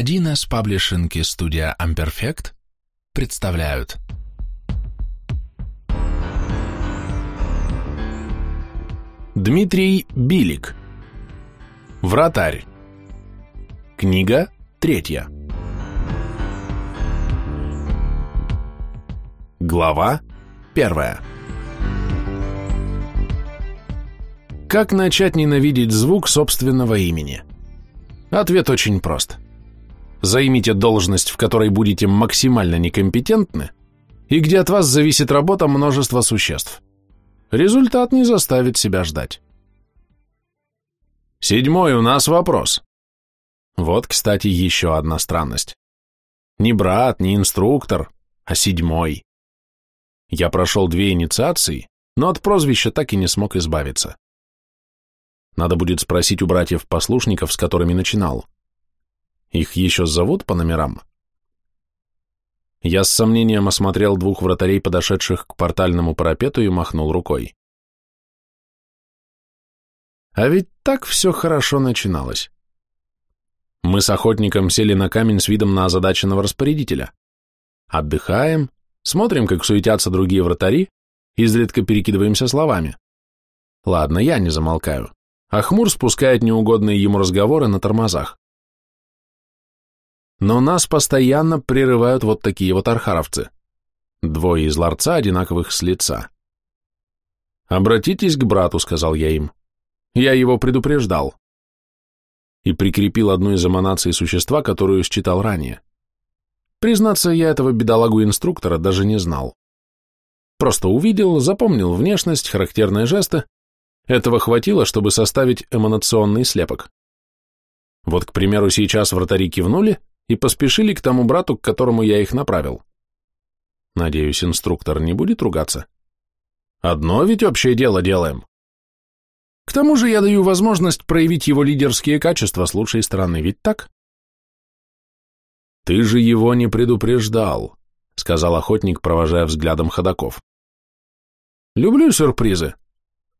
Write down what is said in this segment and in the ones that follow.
1С Паблишинг и студия Amperfect представляют. Дмитрий Билик. Вратарь Книга третья. Глава первая. Как начать ненавидеть звук собственного имени? Ответ очень прост. Займите должность, в которой будете максимально некомпетентны, и где от вас зависит работа множества существ. Результат не заставит себя ждать. Седьмой у нас вопрос. Вот, кстати, еще одна странность. Не брат, не инструктор, а седьмой. Я прошел две инициации, но от прозвища так и не смог избавиться. Надо будет спросить у братьев-послушников, с которыми начинал. Их еще зовут по номерам? Я с сомнением осмотрел двух вратарей, подошедших к портальному парапету, и махнул рукой. А ведь так все хорошо начиналось. Мы с охотником сели на камень с видом на озадаченного распорядителя. Отдыхаем, смотрим, как суетятся другие вратари, изредка перекидываемся словами. Ладно, я не замолкаю а хмур спускает неугодные ему разговоры на тормозах. Но нас постоянно прерывают вот такие вот архаровцы. Двое из ларца, одинаковых с лица. «Обратитесь к брату», — сказал я им. «Я его предупреждал». И прикрепил одну из эманаций существа, которую считал ранее. Признаться, я этого бедолагу-инструктора даже не знал. Просто увидел, запомнил внешность, характерные жесты, этого хватило, чтобы составить эманационный слепок. Вот, к примеру, сейчас вратари кивнули и поспешили к тому брату, к которому я их направил. Надеюсь, инструктор не будет ругаться. Одно ведь общее дело делаем. К тому же я даю возможность проявить его лидерские качества с лучшей стороны, ведь так? Ты же его не предупреждал, сказал охотник, провожая взглядом ходаков. Люблю сюрпризы,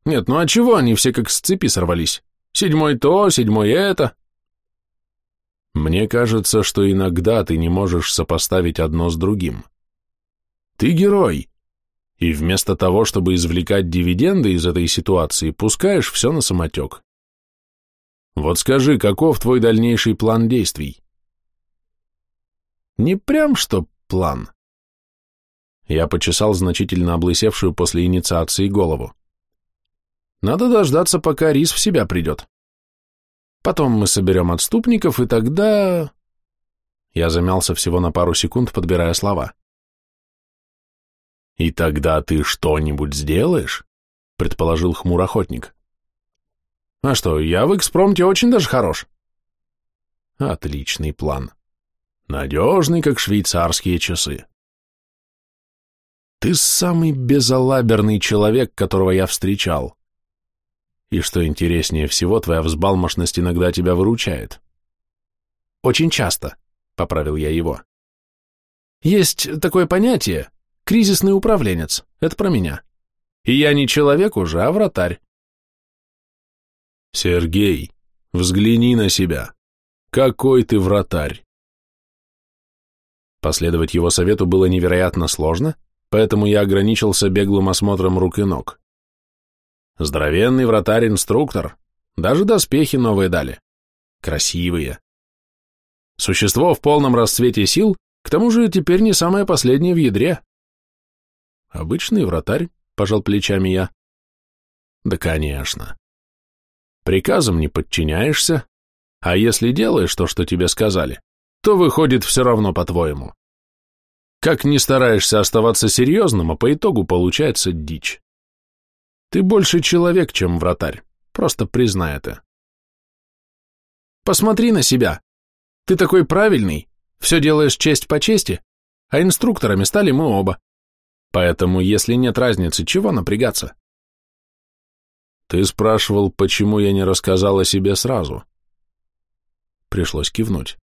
нет, ну а чего они все как с цепи сорвались? Седьмой то, седьмой это. Мне кажется, что иногда ты не можешь сопоставить одно с другим. Ты герой, и вместо того, чтобы извлекать дивиденды из этой ситуации, пускаешь все на самотек. Вот скажи, каков твой дальнейший план действий? Не прям что план. Я почесал значительно облысевшую после инициации голову. Надо дождаться, пока Рис в себя придет. Потом мы соберем отступников, и тогда... Я замялся всего на пару секунд, подбирая слова. «И тогда ты что-нибудь сделаешь?» — предположил хмурохотник. «А что, я в экспромте очень даже хорош». «Отличный план. Надежный, как швейцарские часы». «Ты самый безалаберный человек, которого я встречал», и что интереснее всего, твоя взбалмошность иногда тебя выручает. Очень часто, поправил я его. Есть такое понятие — кризисный управленец. Это про меня. И я не человек уже, а вратарь. Сергей, взгляни на себя. Какой ты вратарь! Последовать его совету было невероятно сложно, поэтому я ограничился беглым осмотром рук и ног. Здоровенный вратарь-инструктор. Даже доспехи новые дали. Красивые. Существо в полном расцвете сил, к тому же теперь не самое последнее в ядре. Обычный вратарь, пожал плечами я. Да, конечно. Приказам не подчиняешься, а если делаешь то, что тебе сказали, то выходит все равно по-твоему. Как не стараешься оставаться серьезным, а по итогу получается дичь. Ты больше человек, чем вратарь. Просто признай это. Посмотри на себя. Ты такой правильный, все делаешь честь по чести, а инструкторами стали мы оба. Поэтому, если нет разницы, чего напрягаться? Ты спрашивал, почему я не рассказал о себе сразу. Пришлось кивнуть.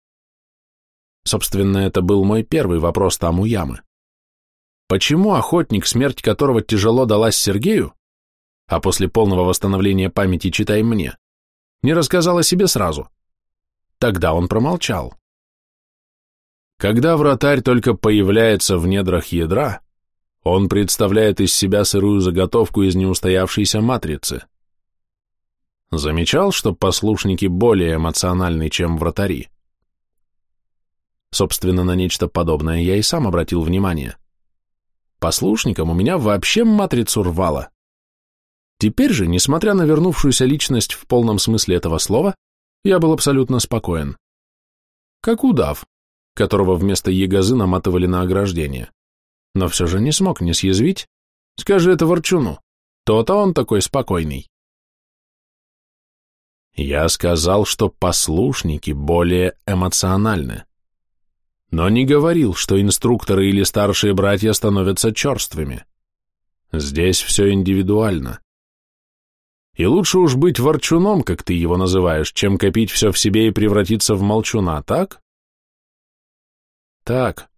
Собственно, это был мой первый вопрос там у ямы. Почему охотник, смерть которого тяжело далась Сергею, а после полного восстановления памяти читай мне, не рассказал о себе сразу. Тогда он промолчал. Когда вратарь только появляется в недрах ядра, он представляет из себя сырую заготовку из неустоявшейся матрицы. Замечал, что послушники более эмоциональны, чем вратари? Собственно, на нечто подобное я и сам обратил внимание. Послушникам у меня вообще матрицу рвало. Теперь же, несмотря на вернувшуюся личность в полном смысле этого слова, я был абсолютно спокоен. Как удав, которого вместо ягозы наматывали на ограждение. Но все же не смог не съязвить. Скажи это ворчуну. То-то он такой спокойный. Я сказал, что послушники более эмоциональны. Но не говорил, что инструкторы или старшие братья становятся черствыми. Здесь все индивидуально. И лучше уж быть ворчуном, как ты его называешь, чем копить все в себе и превратиться в молчуна, так? Так.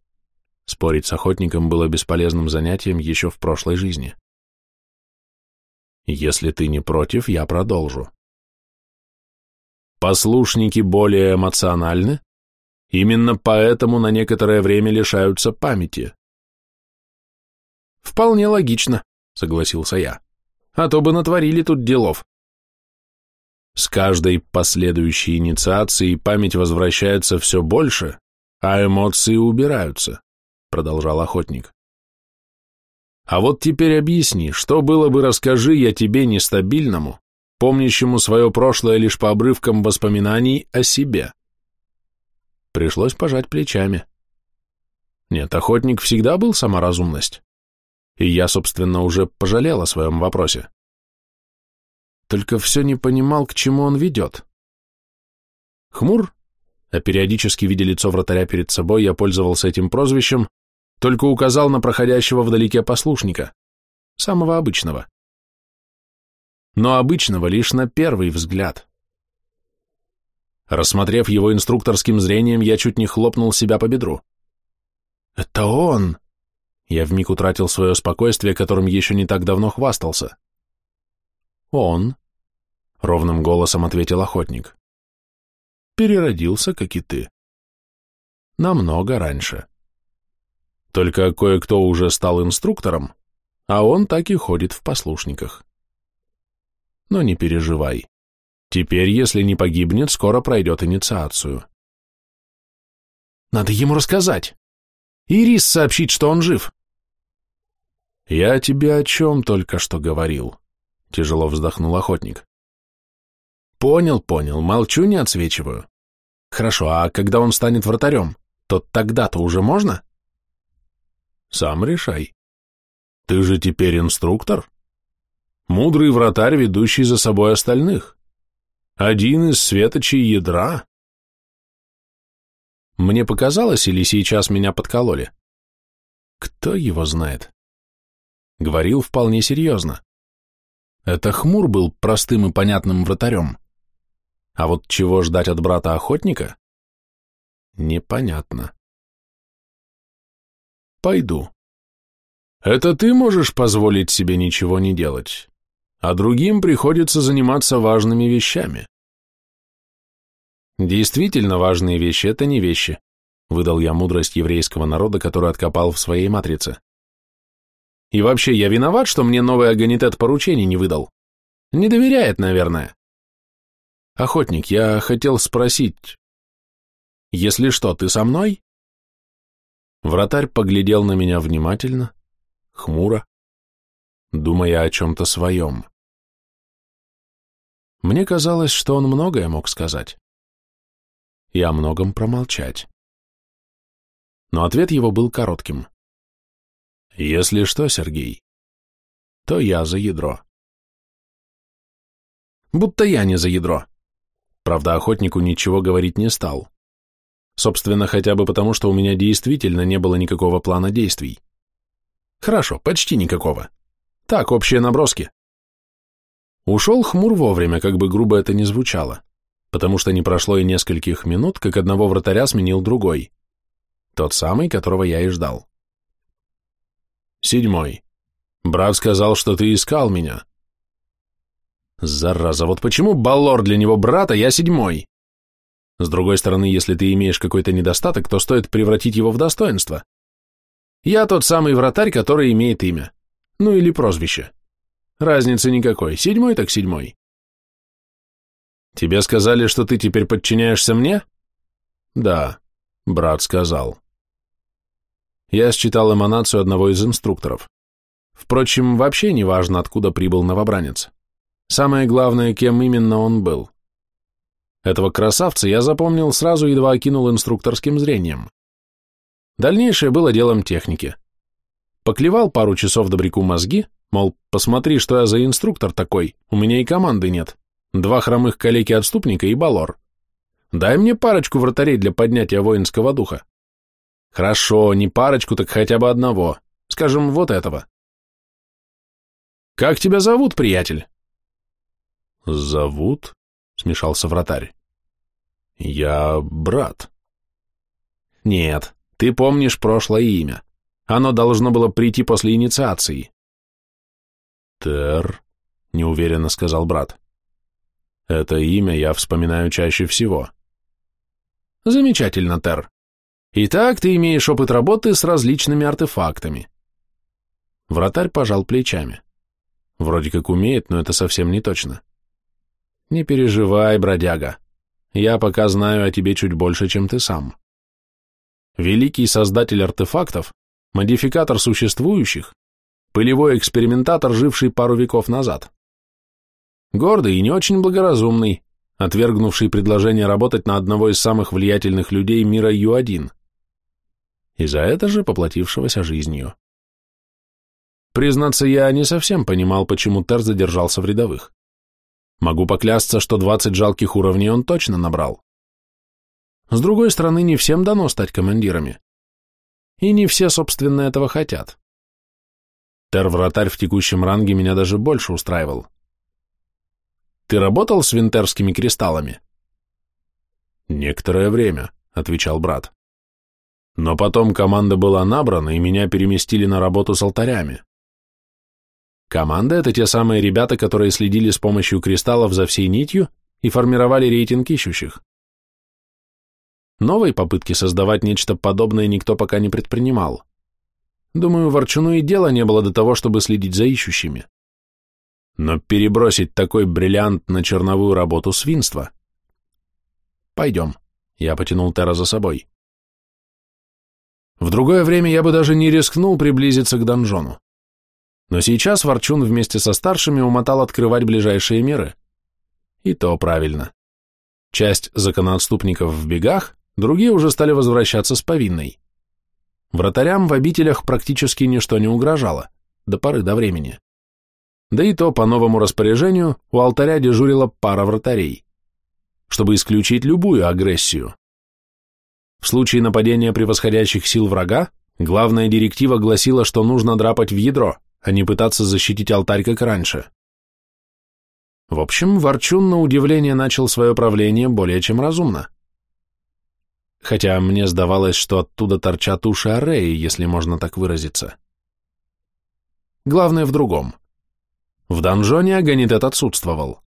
Спорить с охотником было бесполезным занятием еще в прошлой жизни. Если ты не против, я продолжу. Послушники более эмоциональны, именно поэтому на некоторое время лишаются памяти. Вполне логично, согласился я а то бы натворили тут делов. С каждой последующей инициацией память возвращается все больше, а эмоции убираются, продолжал охотник. А вот теперь объясни, что было бы, расскажи я тебе нестабильному, помнящему свое прошлое лишь по обрывкам воспоминаний о себе. Пришлось пожать плечами. Нет, охотник всегда был саморазумность и я, собственно, уже пожалел о своем вопросе. Только все не понимал, к чему он ведет. Хмур, а периодически, видя лицо вратаря перед собой, я пользовался этим прозвищем, только указал на проходящего вдалеке послушника, самого обычного. Но обычного лишь на первый взгляд. Рассмотрев его инструкторским зрением, я чуть не хлопнул себя по бедру. «Это он!» Я вмиг утратил свое спокойствие, которым еще не так давно хвастался. «Он», — ровным голосом ответил охотник, — «переродился, как и ты. Намного раньше. Только кое-кто уже стал инструктором, а он так и ходит в послушниках. Но не переживай. Теперь, если не погибнет, скоро пройдет инициацию». «Надо ему рассказать. Ирис сообщить, что он жив», «Я тебе о чем только что говорил?» — тяжело вздохнул охотник. «Понял, понял, молчу, не отсвечиваю. Хорошо, а когда он станет вратарем, то тогда-то уже можно?» «Сам решай. Ты же теперь инструктор. Мудрый вратарь, ведущий за собой остальных. Один из светочей ядра». Мне показалось, или сейчас меня подкололи? Кто его знает? Говорил вполне серьезно. Это Хмур был простым и понятным вратарем. А вот чего ждать от брата-охотника? Непонятно. Пойду. Это ты можешь позволить себе ничего не делать, а другим приходится заниматься важными вещами. Действительно важные вещи — это не вещи, выдал я мудрость еврейского народа, который откопал в своей матрице. И вообще, я виноват, что мне новый агонитет поручений не выдал. Не доверяет, наверное. Охотник, я хотел спросить. Если что, ты со мной? Вратарь поглядел на меня внимательно, хмуро, думая о чем-то своем. Мне казалось, что он многое мог сказать. И о многом промолчать. Но ответ его был коротким. Если что, Сергей, то я за ядро. Будто я не за ядро. Правда, охотнику ничего говорить не стал. Собственно, хотя бы потому, что у меня действительно не было никакого плана действий. Хорошо, почти никакого. Так, общие наброски. Ушел хмур вовремя, как бы грубо это ни звучало, потому что не прошло и нескольких минут, как одного вратаря сменил другой. Тот самый, которого я и ждал. Седьмой. Брат сказал, что ты искал меня. Зараза, вот почему Баллор для него брата, я седьмой? С другой стороны, если ты имеешь какой-то недостаток, то стоит превратить его в достоинство. Я тот самый вратарь, который имеет имя. Ну или прозвище. Разницы никакой, седьмой так седьмой. Тебе сказали, что ты теперь подчиняешься мне? Да, брат сказал. Я считал эманацию одного из инструкторов. Впрочем, вообще не важно, откуда прибыл новобранец. Самое главное, кем именно он был. Этого красавца я запомнил сразу, едва окинул инструкторским зрением. Дальнейшее было делом техники. Поклевал пару часов добряку мозги, мол, посмотри, что я за инструктор такой, у меня и команды нет. Два хромых калеки-отступника и балор. Дай мне парочку вратарей для поднятия воинского духа. Хорошо, не парочку, так хотя бы одного. Скажем, вот этого. Как тебя зовут, приятель? Зовут? Смешался вратарь. Я брат. Нет, ты помнишь прошлое имя. Оно должно было прийти после инициации. Тер, неуверенно сказал брат. Это имя я вспоминаю чаще всего. Замечательно, Тер. Итак, ты имеешь опыт работы с различными артефактами. Вратарь пожал плечами. Вроде как умеет, но это совсем не точно. Не переживай, бродяга. Я пока знаю о тебе чуть больше, чем ты сам. Великий создатель артефактов, модификатор существующих, пылевой экспериментатор, живший пару веков назад. Гордый и не очень благоразумный, отвергнувший предложение работать на одного из самых влиятельных людей мира Ю-1, и за это же поплатившегося жизнью. Признаться, я не совсем понимал, почему Тер задержался в рядовых. Могу поклясться, что 20 жалких уровней он точно набрал. С другой стороны, не всем дано стать командирами. И не все, собственно, этого хотят. Тер-вратарь в текущем ранге меня даже больше устраивал. Ты работал с винтерскими кристаллами? Некоторое время, отвечал брат. Но потом команда была набрана, и меня переместили на работу с алтарями. Команда — это те самые ребята, которые следили с помощью кристаллов за всей нитью и формировали рейтинг ищущих. Новой попытки создавать нечто подобное никто пока не предпринимал. Думаю, Ворчуну и дела не было до того, чтобы следить за ищущими. Но перебросить такой бриллиант на черновую работу свинства. Пойдем. Я потянул Тера за собой. В другое время я бы даже не рискнул приблизиться к донжону. Но сейчас Ворчун вместе со старшими умотал открывать ближайшие миры. И то правильно. Часть законоотступников в бегах, Другие уже стали возвращаться с повинной. Вратарям в обителях практически ничто не угрожало, до поры до времени. Да и то по новому распоряжению у алтаря дежурила пара вратарей, чтобы исключить любую агрессию. В случае нападения превосходящих сил врага, главная директива гласила, что нужно драпать в ядро, а не пытаться защитить алтарь, как раньше. В общем, Ворчун на удивление начал свое правление более чем разумно хотя мне сдавалось, что оттуда торчат уши Ареи, если можно так выразиться. Главное в другом. В донжоне Аганитет отсутствовал.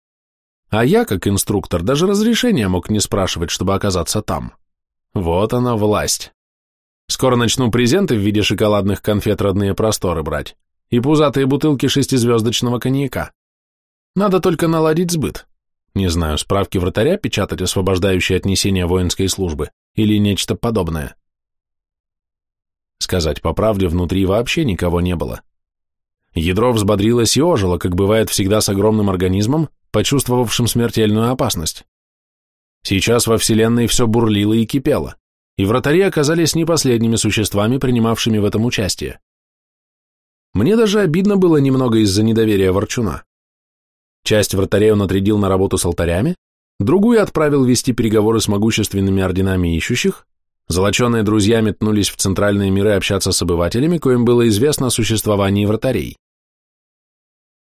А я, как инструктор, даже разрешения мог не спрашивать, чтобы оказаться там. Вот она власть. Скоро начну презенты в виде шоколадных конфет родные просторы брать и пузатые бутылки шестизвездочного коньяка. Надо только наладить сбыт. Не знаю, справки вратаря печатать, освобождающие от несения воинской службы, или нечто подобное. Сказать по правде, внутри вообще никого не было. Ядро взбодрилось и ожило, как бывает всегда с огромным организмом, почувствовавшим смертельную опасность. Сейчас во Вселенной все бурлило и кипело, и вратари оказались не последними существами, принимавшими в этом участие. Мне даже обидно было немного из-за недоверия Ворчуна. Часть вратарей он отрядил на работу с алтарями, другую отправил вести переговоры с могущественными орденами ищущих, золоченые друзья метнулись в центральные миры общаться с обывателями, коим было известно о существовании вратарей.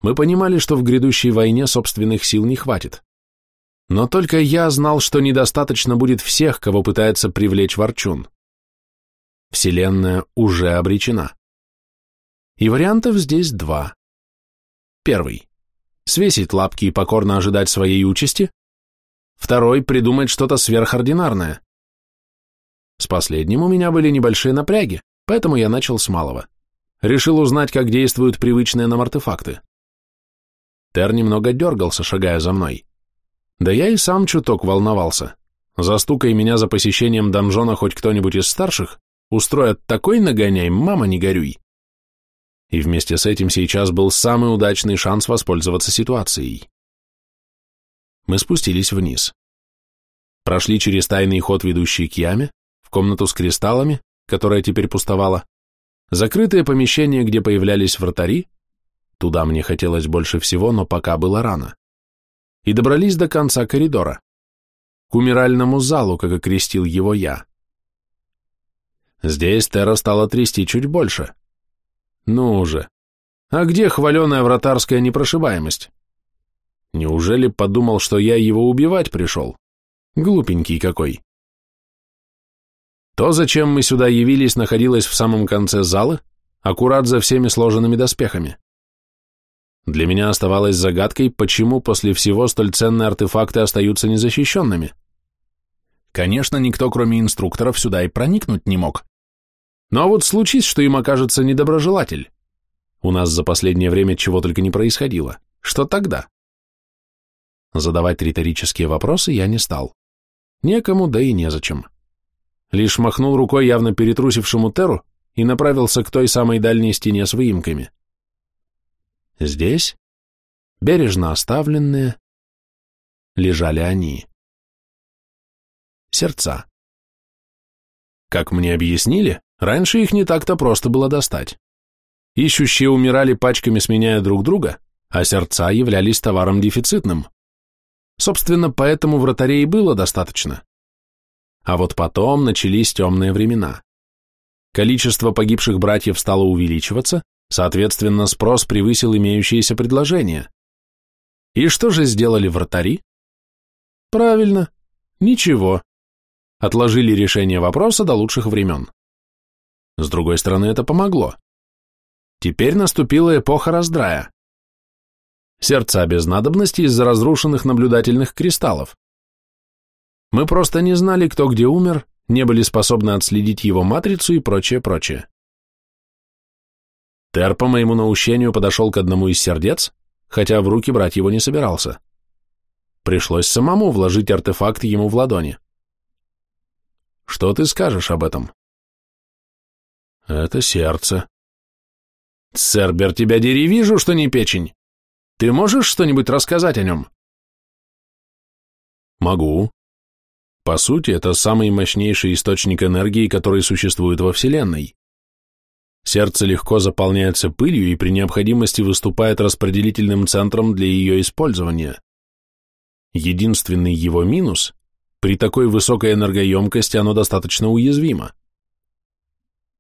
Мы понимали, что в грядущей войне собственных сил не хватит. Но только я знал, что недостаточно будет всех, кого пытается привлечь Ворчун. Вселенная уже обречена. И вариантов здесь два. Первый. Свесить лапки и покорно ожидать своей участи, второй придумать что-то сверхординарное. С последним у меня были небольшие напряги, поэтому я начал с малого. Решил узнать, как действуют привычные нам артефакты. Тер немного дергался, шагая за мной. Да я и сам чуток волновался. Застукай меня за посещением донжона хоть кто-нибудь из старших, устроят такой нагоняй, мама не горюй. И вместе с этим сейчас был самый удачный шанс воспользоваться ситуацией. Мы спустились вниз. Прошли через тайный ход, ведущий к яме, в комнату с кристаллами, которая теперь пустовала, закрытое помещение, где появлялись вратари, туда мне хотелось больше всего, но пока было рано, и добрались до конца коридора, к умиральному залу, как окрестил его я. Здесь Терра стала трясти чуть больше. Ну уже. А где хваленая вратарская непрошибаемость? Неужели подумал, что я его убивать пришел? Глупенький какой. То, зачем мы сюда явились, находилось в самом конце зала, аккурат за всеми сложенными доспехами. Для меня оставалось загадкой, почему после всего столь ценные артефакты остаются незащищенными. Конечно, никто, кроме инструкторов, сюда и проникнуть не мог. Но вот случись, что им окажется недоброжелатель. У нас за последнее время чего только не происходило. Что тогда? Задавать риторические вопросы я не стал. Некому, да и незачем. Лишь махнул рукой явно перетрусившему Теру и направился к той самой дальней стене с выемками. Здесь, бережно оставленные, лежали они. Сердца. Как мне объяснили, раньше их не так-то просто было достать. Ищущие умирали пачками, сменяя друг друга, а сердца являлись товаром дефицитным. Собственно, поэтому вратарей было достаточно. А вот потом начались темные времена. Количество погибших братьев стало увеличиваться, соответственно, спрос превысил имеющиеся предложения. И что же сделали вратари? Правильно, ничего. Отложили решение вопроса до лучших времен. С другой стороны, это помогло. Теперь наступила эпоха раздрая. Сердца без надобности из-за разрушенных наблюдательных кристаллов. Мы просто не знали, кто где умер, не были способны отследить его матрицу и прочее, прочее. Тер по моему наущению подошел к одному из сердец, хотя в руки брать его не собирался. Пришлось самому вложить артефакт ему в ладони. Что ты скажешь об этом? Это сердце. Цербер, тебя дери, вижу, что не печень. Ты можешь что-нибудь рассказать о нем? Могу. По сути, это самый мощнейший источник энергии, который существует во Вселенной. Сердце легко заполняется пылью и при необходимости выступает распределительным центром для ее использования. Единственный его минус – при такой высокой энергоемкости оно достаточно уязвимо.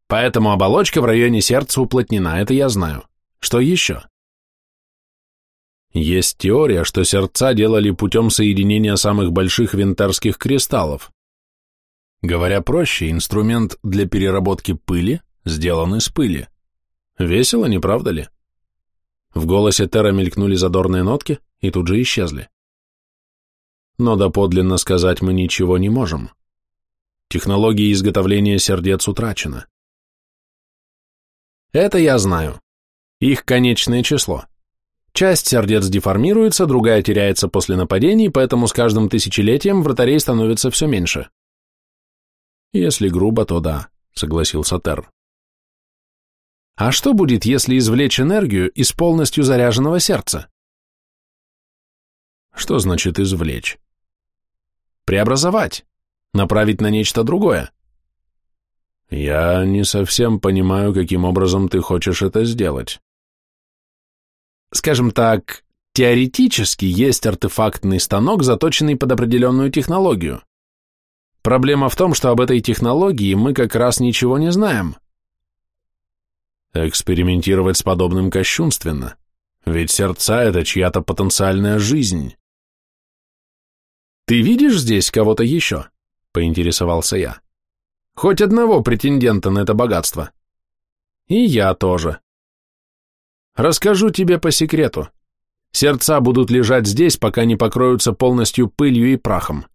Поэтому оболочка в районе сердца уплотнена, это я знаю. Что еще? Есть теория, что сердца делали путем соединения самых больших винтарских кристаллов. Говоря проще, инструмент для переработки пыли сделан из пыли. Весело, не правда ли? В голосе Тера мелькнули задорные нотки и тут же исчезли. Но доподлинно сказать мы ничего не можем. Технология изготовления сердец утрачена. Это я знаю. Их конечное число. Часть сердец деформируется, другая теряется после нападений, поэтому с каждым тысячелетием вратарей становится все меньше. Если грубо, то да, согласился Тер. А что будет, если извлечь энергию из полностью заряженного сердца? Что значит извлечь? Преобразовать, направить на нечто другое. Я не совсем понимаю, каким образом ты хочешь это сделать скажем так, теоретически есть артефактный станок, заточенный под определенную технологию. Проблема в том, что об этой технологии мы как раз ничего не знаем. Экспериментировать с подобным кощунственно, ведь сердца — это чья-то потенциальная жизнь. «Ты видишь здесь кого-то еще?» — поинтересовался я. «Хоть одного претендента на это богатство?» «И я тоже», Расскажу тебе по секрету. Сердца будут лежать здесь, пока не покроются полностью пылью и прахом.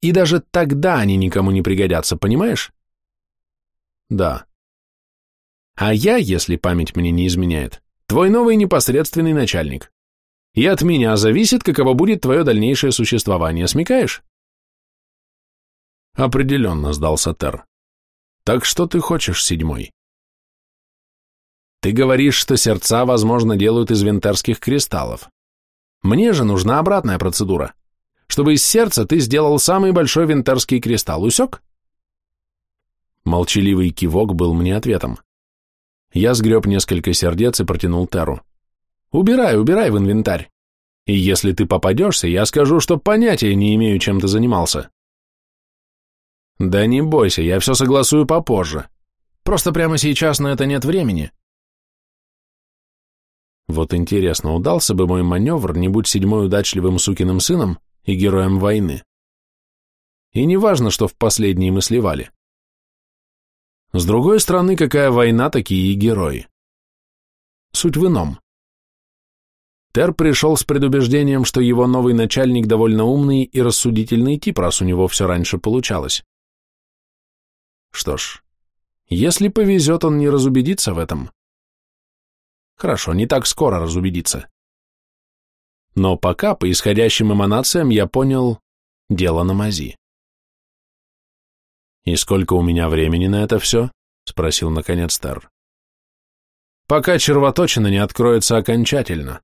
И даже тогда они никому не пригодятся, понимаешь? Да. А я, если память мне не изменяет, твой новый непосредственный начальник. И от меня зависит, каково будет твое дальнейшее существование, смекаешь? Определенно, сдался Тер. Так что ты хочешь, седьмой? Ты говоришь, что сердца, возможно, делают из винтерских кристаллов. Мне же нужна обратная процедура. Чтобы из сердца ты сделал самый большой винтерский кристалл. Усек? Молчаливый кивок был мне ответом. Я сгреб несколько сердец и протянул Теру. «Убирай, убирай в инвентарь. И если ты попадешься, я скажу, что понятия не имею, чем ты занимался». «Да не бойся, я все согласую попозже. Просто прямо сейчас на это нет времени. Вот интересно, удался бы мой маневр, не будь седьмой удачливым сукиным сыном и героем войны. И не важно, что в последние мы сливали. С другой стороны, какая война, такие и герои. Суть в ином. Тер пришел с предубеждением, что его новый начальник довольно умный и рассудительный тип, раз у него все раньше получалось. Что ж, если повезет, он не разубедится в этом. Хорошо, не так скоро разубедиться. Но пока по исходящим эманациям я понял, дело на мази. «И сколько у меня времени на это все?» — спросил наконец Тер. «Пока червоточина не откроется окончательно.